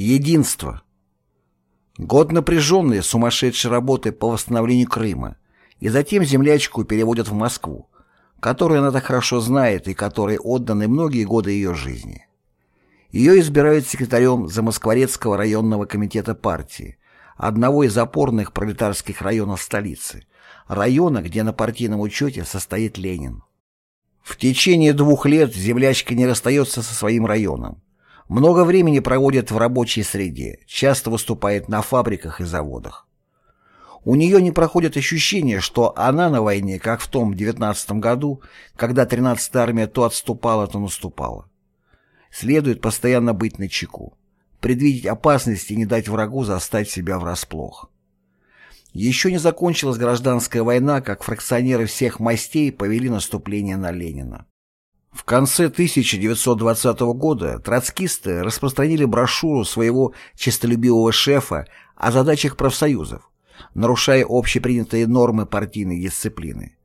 Единство. Год напряженной, сумасшедшей работы по восстановлению Крыма, и затем землячку переводят в Москву, которую она так хорошо знает и которой отданы многие годы ее жизни. Ее избирают секретарем Замоскворецкого районного комитета партии, одного из опорных пролетарских районов столицы, района, где на партийном учете состоит Ленин. В течение двух лет землячка не расстается со своим районом. Много времени проводит в рабочей среде, часто выступает на фабриках и заводах. У нее не проходит ощущение, что она на войне, как в том 19 году, когда 13-я армия то отступала, то наступала. Следует постоянно быть начеку, предвидеть опасности и не дать врагу застать себя врасплох. Еще не закончилась гражданская война, как фракционеры всех мастей повели наступление на Ленина. В конце 1920 года троцкисты распространили брошюру своего честолюбивого шефа о задачах профсоюзов, нарушая общепринятые нормы партийной дисциплины.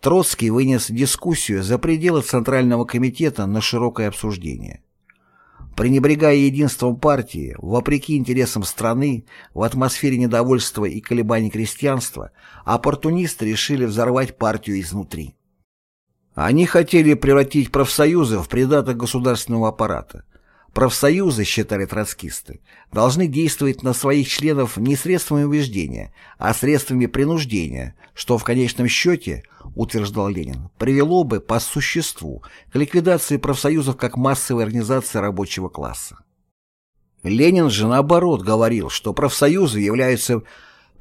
Троцкий вынес дискуссию за пределы Центрального комитета на широкое обсуждение. Пренебрегая единством партии, вопреки интересам страны, в атмосфере недовольства и колебаний крестьянства, оппортунисты решили взорвать партию изнутри. Они хотели превратить профсоюзы в придаток государственного аппарата. Профсоюзы, считали троцкисты, должны действовать на своих членов не средствами убеждения, а средствами принуждения, что в конечном счете, утверждал Ленин, привело бы по существу к ликвидации профсоюзов как массовой организации рабочего класса. Ленин же наоборот говорил, что профсоюзы являются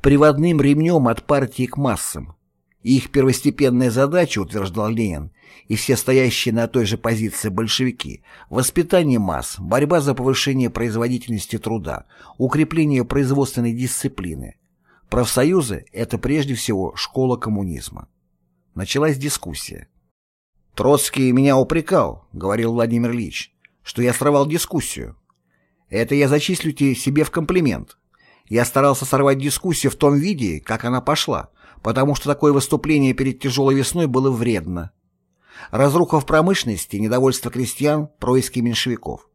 приводным ремнем от партии к массам, их первостепенная задача, утверждал Ленин, и все стоящие на той же позиции большевики – воспитание масс, борьба за повышение производительности труда, укрепление производственной дисциплины. Профсоюзы – это прежде всего школа коммунизма. Началась дискуссия. «Троцкий меня упрекал», — говорил Владимир Ильич, — «что я сорвал дискуссию. Это я зачислю себе в комплимент. Я старался сорвать дискуссию в том виде, как она пошла, потому что такое выступление перед тяжелой весной было вредно. Разруха в промышленности, недовольство крестьян, происки меньшевиков.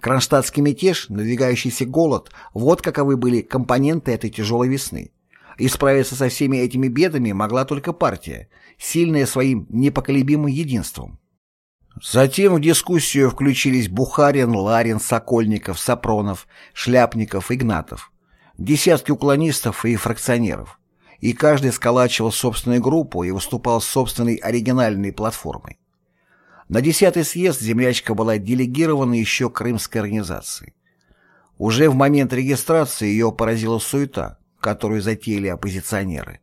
Кронштадтский мятеж, надвигающийся голод – вот каковы были компоненты этой тяжелой весны. И справиться со всеми этими бедами могла только партия, сильная своим непоколебимым единством. Затем в дискуссию включились Бухарин, Ларин, Сокольников, Сапронов, Шляпников, Игнатов, десятки уклонистов и фракционеров и каждый сколачивал собственную группу и выступал с собственной оригинальной платформой. На десятый съезд землячка была делегирована еще крымской организацией. Уже в момент регистрации ее поразила суета, которую затеяли оппозиционеры.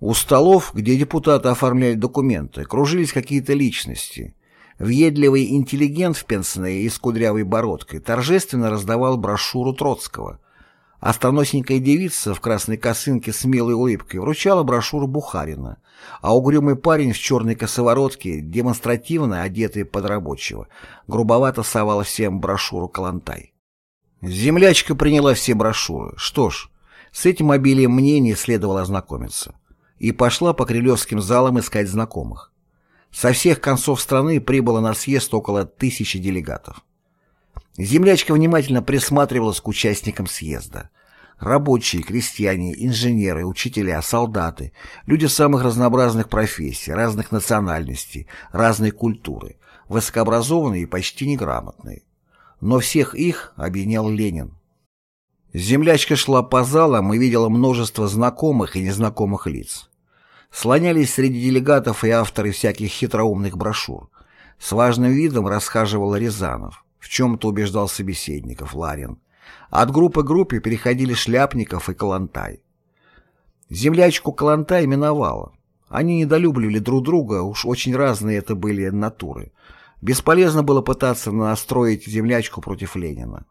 У столов, где депутаты оформляли документы, кружились какие-то личности. Въедливый интеллигент в пенсне и с кудрявой бородкой торжественно раздавал брошюру Троцкого – Остроносенькая девица в красной косынке с милой улыбкой вручала брошюру Бухарина, а угрюмый парень в черной косоворотке, демонстративно одетый под рабочего, грубовато совал всем брошюру Калантай. Землячка приняла все брошюры. Что ж, с этим обилием мнений следовало ознакомиться. И пошла по крылевским залам искать знакомых. Со всех концов страны прибыло на съезд около тысячи делегатов. Землячка внимательно присматривалась к участникам съезда. Рабочие, крестьяне, инженеры, учителя, солдаты, люди самых разнообразных профессий, разных национальностей, разной культуры, высокообразованные и почти неграмотные. Но всех их объединял Ленин. Землячка шла по залам и видела множество знакомых и незнакомых лиц. Слонялись среди делегатов и авторы всяких хитроумных брошюр. С важным видом расхаживал Рязанов. В чем-то убеждал собеседников Ларин. От группы к группе переходили Шляпников и Калантай. Землячку Калантай миновала. Они недолюбливали друг друга, уж очень разные это были натуры. Бесполезно было пытаться настроить землячку против Ленина.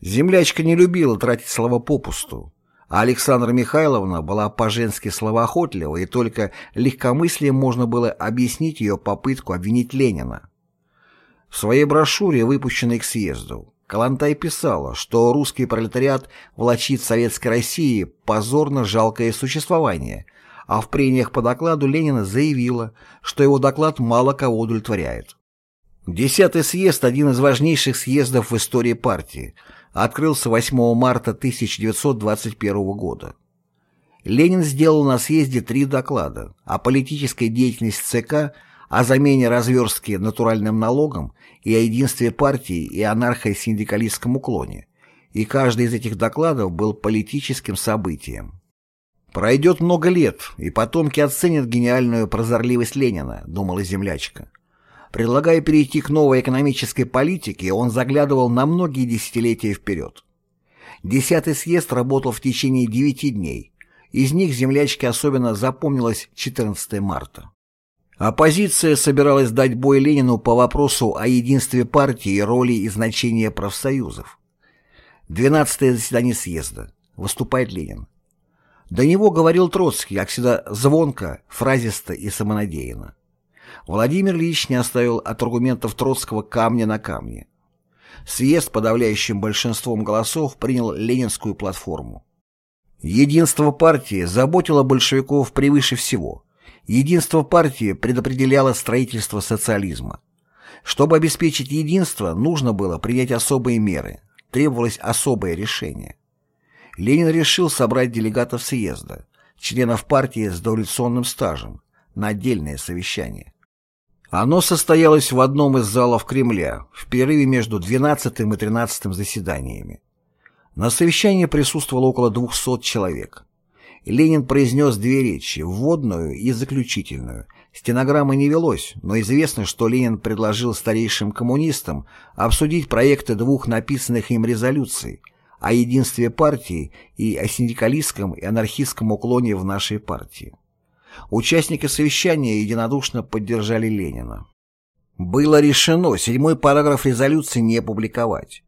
Землячка не любила тратить слова попусту, а Александра Михайловна была по-женски словоохотлива, и только легкомыслием можно было объяснить ее попытку обвинить Ленина. В своей брошюре, выпущенной к съезду, Калантай писала, что русский пролетариат влачит Советской России позорно жалкое существование, а в прениях по докладу Ленина заявила, что его доклад мало кого удовлетворяет. Десятый съезд – один из важнейших съездов в истории партии. открылся 8 марта 1921 года. Ленин сделал на съезде три доклада о политической деятельности ЦК, о замене разверстки натуральным налогом и о единстве партии и анархо-синдикалистском уклоне, и каждый из этих докладов был политическим событием. «Пройдет много лет, и потомки оценят гениальную прозорливость Ленина», — думала землячка. Предлагая перейти к новой экономической политике, он заглядывал на многие десятилетия вперед. Десятый съезд работал в течение девяти дней. Из них землячке особенно запомнилось 14 марта. Оппозиция собиралась дать бой Ленину по вопросу о единстве партии роли и значении профсоюзов. 12 заседание съезда. Выступает Ленин. До него говорил Троцкий, как всегда, звонко, фразисто и самонадеянно. Владимир Ильич не оставил от аргументов Троцкого камня на камне. Съезд подавляющим большинством голосов принял ленинскую платформу. Единство партии заботило большевиков превыше всего. Единство партии предопределяло строительство социализма. Чтобы обеспечить единство, нужно было принять особые меры, требовалось особое решение. Ленин решил собрать делегатов съезда, членов партии с дореволюционным стажем, на отдельное совещание. Оно состоялось в одном из залов Кремля, в перерыве между 12 и 13 заседаниями. На совещании присутствовало около 200 человек. Ленин произнес две речи, вводную и заключительную. Стенограммы не велось, но известно, что Ленин предложил старейшим коммунистам обсудить проекты двух написанных им резолюций о единстве партии и о синдикалистском и анархистском уклоне в нашей партии. Участники совещания единодушно поддержали Ленина. Было решено седьмой параграф резолюции не публиковать.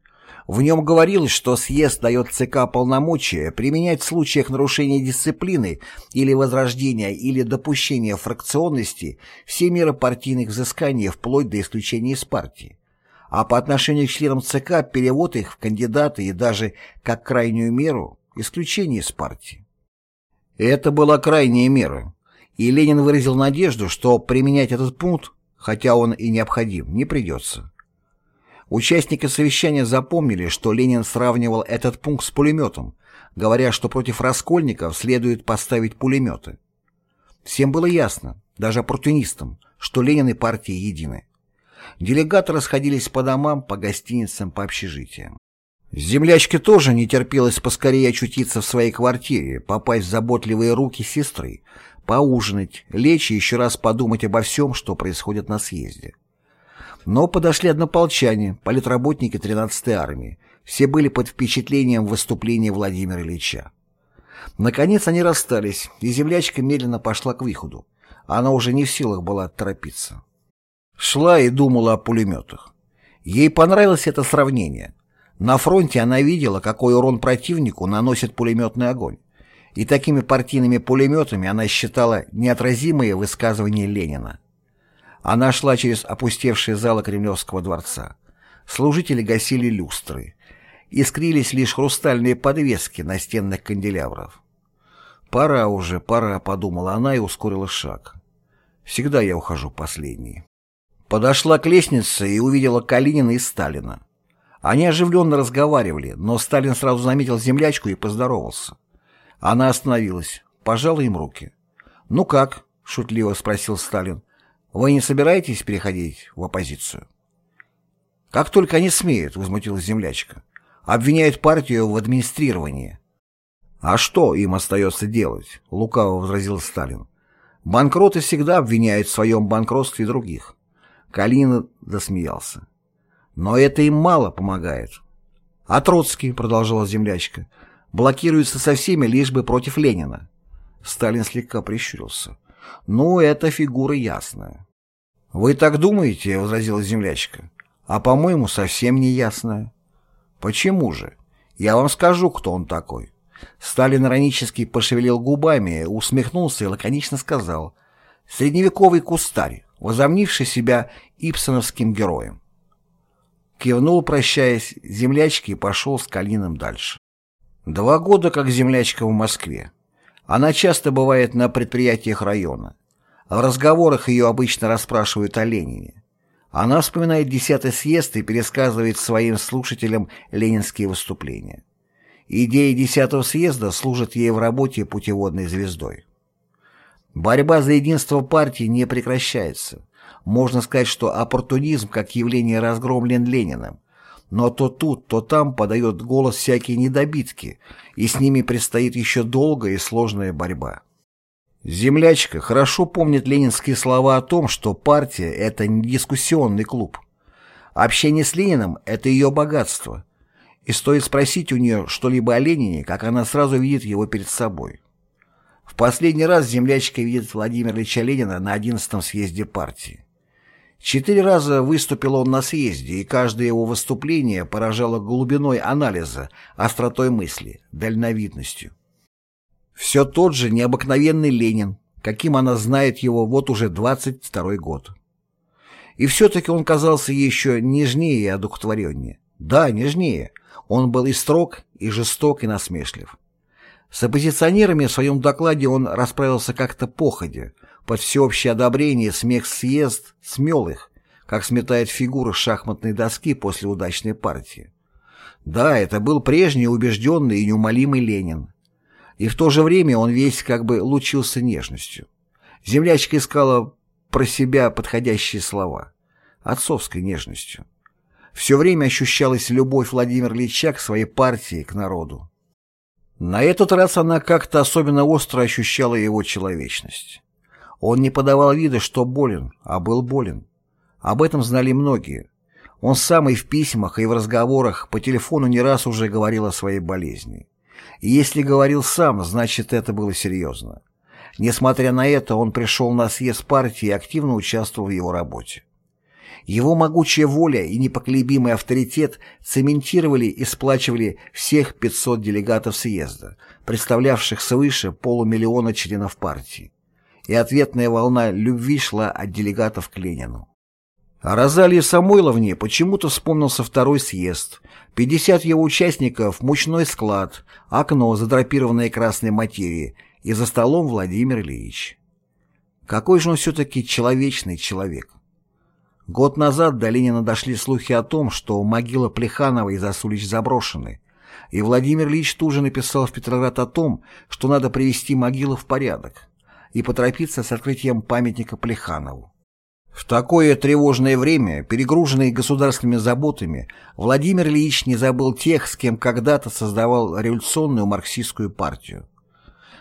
В нем говорилось, что съезд дает ЦК полномочия применять в случаях нарушения дисциплины или возрождения или допущения фракционности все меры партийных взысканий вплоть до исключения из партии. А по отношению к членам ЦК перевод их в кандидаты и даже, как крайнюю меру, исключение из партии. Это была крайняя мера и Ленин выразил надежду, что применять этот пункт, хотя он и необходим, не придется. Участники совещания запомнили, что Ленин сравнивал этот пункт с пулеметом, говоря, что против раскольников следует поставить пулеметы. Всем было ясно, даже оппортунистам, что Ленин и партия едины. Делегаты расходились по домам, по гостиницам, по общежитиям. Землячке тоже не терпелось поскорее очутиться в своей квартире, попасть в заботливые руки сестры, поужинать, лечь и еще раз подумать обо всем, что происходит на съезде. Но подошли однополчане, политработники 13-й армии. Все были под впечатлением выступления Владимира Ильича. Наконец они расстались, и землячка медленно пошла к выходу. Она уже не в силах была торопиться. Шла и думала о пулеметах. Ей понравилось это сравнение. На фронте она видела, какой урон противнику наносит пулеметный огонь и такими партийными пулеметами она считала неотразимые высказывания Ленина. Она шла через опустевшие залы Кремлевского дворца. Служители гасили люстры. Искрились лишь хрустальные подвески настенных канделябров. «Пора уже, пора», — подумала она и ускорила шаг. «Всегда я ухожу последней». Подошла к лестнице и увидела Калинина и Сталина. Они оживленно разговаривали, но Сталин сразу заметил землячку и поздоровался. Она остановилась, пожала им руки. «Ну как?» — шутливо спросил Сталин. «Вы не собираетесь переходить в оппозицию?» «Как только они смеют», — возмутилась землячка. «Обвиняют партию в администрировании». «А что им остается делать?» — лукаво возразил Сталин. «Банкроты всегда обвиняют в своем банкротстве других». Калинин засмеялся. «Но это им мало помогает». «А Троцкий», — продолжала землячка, — блокируется со всеми лишь бы против Ленина. Сталин слегка прищурился. «Ну, эта фигура ясная». «Вы так думаете?» — возразила землячка. «А, по-моему, совсем не ясная». «Почему же? Я вам скажу, кто он такой». Сталин иронически пошевелил губами, усмехнулся и лаконично сказал «Средневековый кустарь, возомнивший себя ипсоновским героем». Кивнул, прощаясь, землячки и пошел с Калиным дальше. Два года как землячка в Москве. Она часто бывает на предприятиях района. В разговорах ее обычно расспрашивают о Ленине. Она вспоминает десятый съезд и пересказывает своим слушателям ленинские выступления. Идеи десятого съезда служат ей в работе путеводной звездой. Борьба за единство партии не прекращается. Можно сказать, что оппортунизм как явление разгромлен Лениным, но то тут, то там подает голос всякие недобитки, и с ними предстоит еще долгая и сложная борьба. Землячка хорошо помнит ленинские слова о том, что партия – это не дискуссионный клуб. Общение с Лениным – это ее богатство. И стоит спросить у нее что-либо о Ленине, как она сразу видит его перед собой. В последний раз землячка видит Владимира Ильича Ленина на 11-м съезде партии. Четыре раза выступил он на съезде, и каждое его выступление поражало глубиной анализа, остротой мысли, дальновидностью. Все тот же необыкновенный Ленин, каким она знает его вот уже 22 год. И все-таки он казался еще нежнее и одухотвореннее. Да, нежнее. Он был и строг, и жесток, и насмешлив. С оппозиционерами в своем докладе он расправился как-то походя, под всеобщее одобрение смех съезд смел их, как сметает фигуры шахматной доски после удачной партии. Да, это был прежний убежденный и неумолимый Ленин. И в то же время он весь как бы лучился нежностью. Землячка искала про себя подходящие слова. Отцовской нежностью. Все время ощущалась любовь Владимира Ильича к своей партии, к народу. На этот раз она как-то особенно остро ощущала его человечность. Он не подавал вида, что болен, а был болен. Об этом знали многие. Он сам и в письмах, и в разговорах по телефону не раз уже говорил о своей болезни. И если говорил сам, значит это было серьезно. Несмотря на это, он пришел на съезд партии и активно участвовал в его работе. Его могучая воля и непоколебимый авторитет цементировали и сплачивали всех 500 делегатов съезда, представлявших свыше полумиллиона членов партии и ответная волна любви шла от делегатов к Ленину. А Розалии Самойловне почему-то вспомнился второй съезд, 50 его участников, мучной склад, окно, задрапированное красной материей, и за столом Владимир Ильич. Какой же он все-таки человечный человек. Год назад до Ленина дошли слухи о том, что могила Плеханова и Засулич заброшены, и Владимир Ильич тут же написал в Петроград о том, что надо привести могилу в порядок и поторопиться с открытием памятника Плеханову. В такое тревожное время, перегруженный государственными заботами, Владимир Ильич не забыл тех, с кем когда-то создавал революционную марксистскую партию.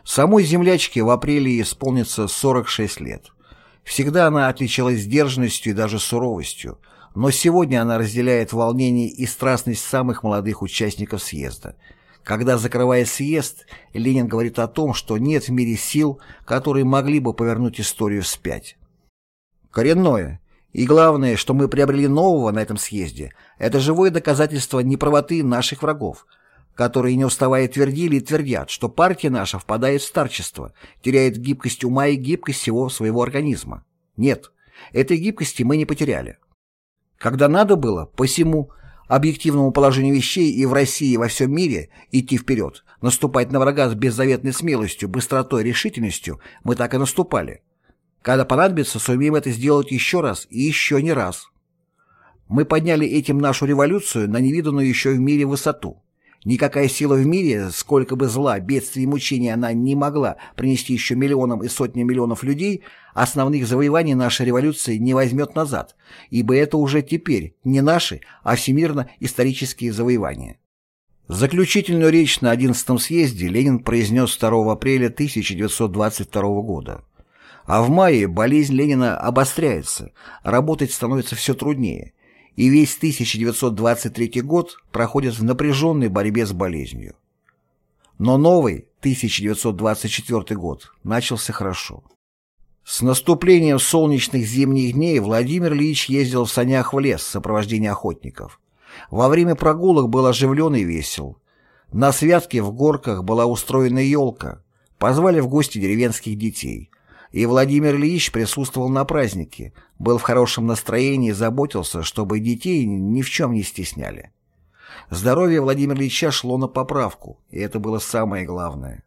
Самой землячке в апреле исполнится 46 лет. Всегда она отличалась сдержанностью и даже суровостью, но сегодня она разделяет волнение и страстность самых молодых участников съезда – когда, закрывая съезд, Ленин говорит о том, что нет в мире сил, которые могли бы повернуть историю вспять. Коренное. И главное, что мы приобрели нового на этом съезде, это живое доказательство неправоты наших врагов, которые не уставая твердили и твердят, что партия наша впадает в старчество, теряет гибкость ума и гибкость всего своего организма. Нет, этой гибкости мы не потеряли. Когда надо было, посему объективному положению вещей и в России, и во всем мире идти вперед, наступать на врага с беззаветной смелостью, быстротой, решительностью, мы так и наступали. Когда понадобится, сумеем это сделать еще раз и еще не раз. Мы подняли этим нашу революцию на невиданную еще в мире высоту. Никакая сила в мире, сколько бы зла, бедствий и мучений она не могла принести еще миллионам и сотням миллионов людей, основных завоеваний нашей революции не возьмет назад, ибо это уже теперь не наши, а всемирно-исторические завоевания. Заключительную речь на 11-м съезде Ленин произнес 2 апреля 1922 года. А в мае болезнь Ленина обостряется, работать становится все труднее, и весь 1923 год проходит в напряженной борьбе с болезнью. Но новый, 1924 год, начался хорошо. С наступлением солнечных зимних дней Владимир Ильич ездил в санях в лес в сопровождении охотников. Во время прогулок был оживлен и весел. На святке в горках была устроена елка. Позвали в гости деревенских детей. И Владимир Ильич присутствовал на празднике, был в хорошем настроении и заботился, чтобы детей ни в чем не стесняли. Здоровье Владимира Ильича шло на поправку, и это было самое главное.